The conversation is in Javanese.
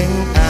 pengen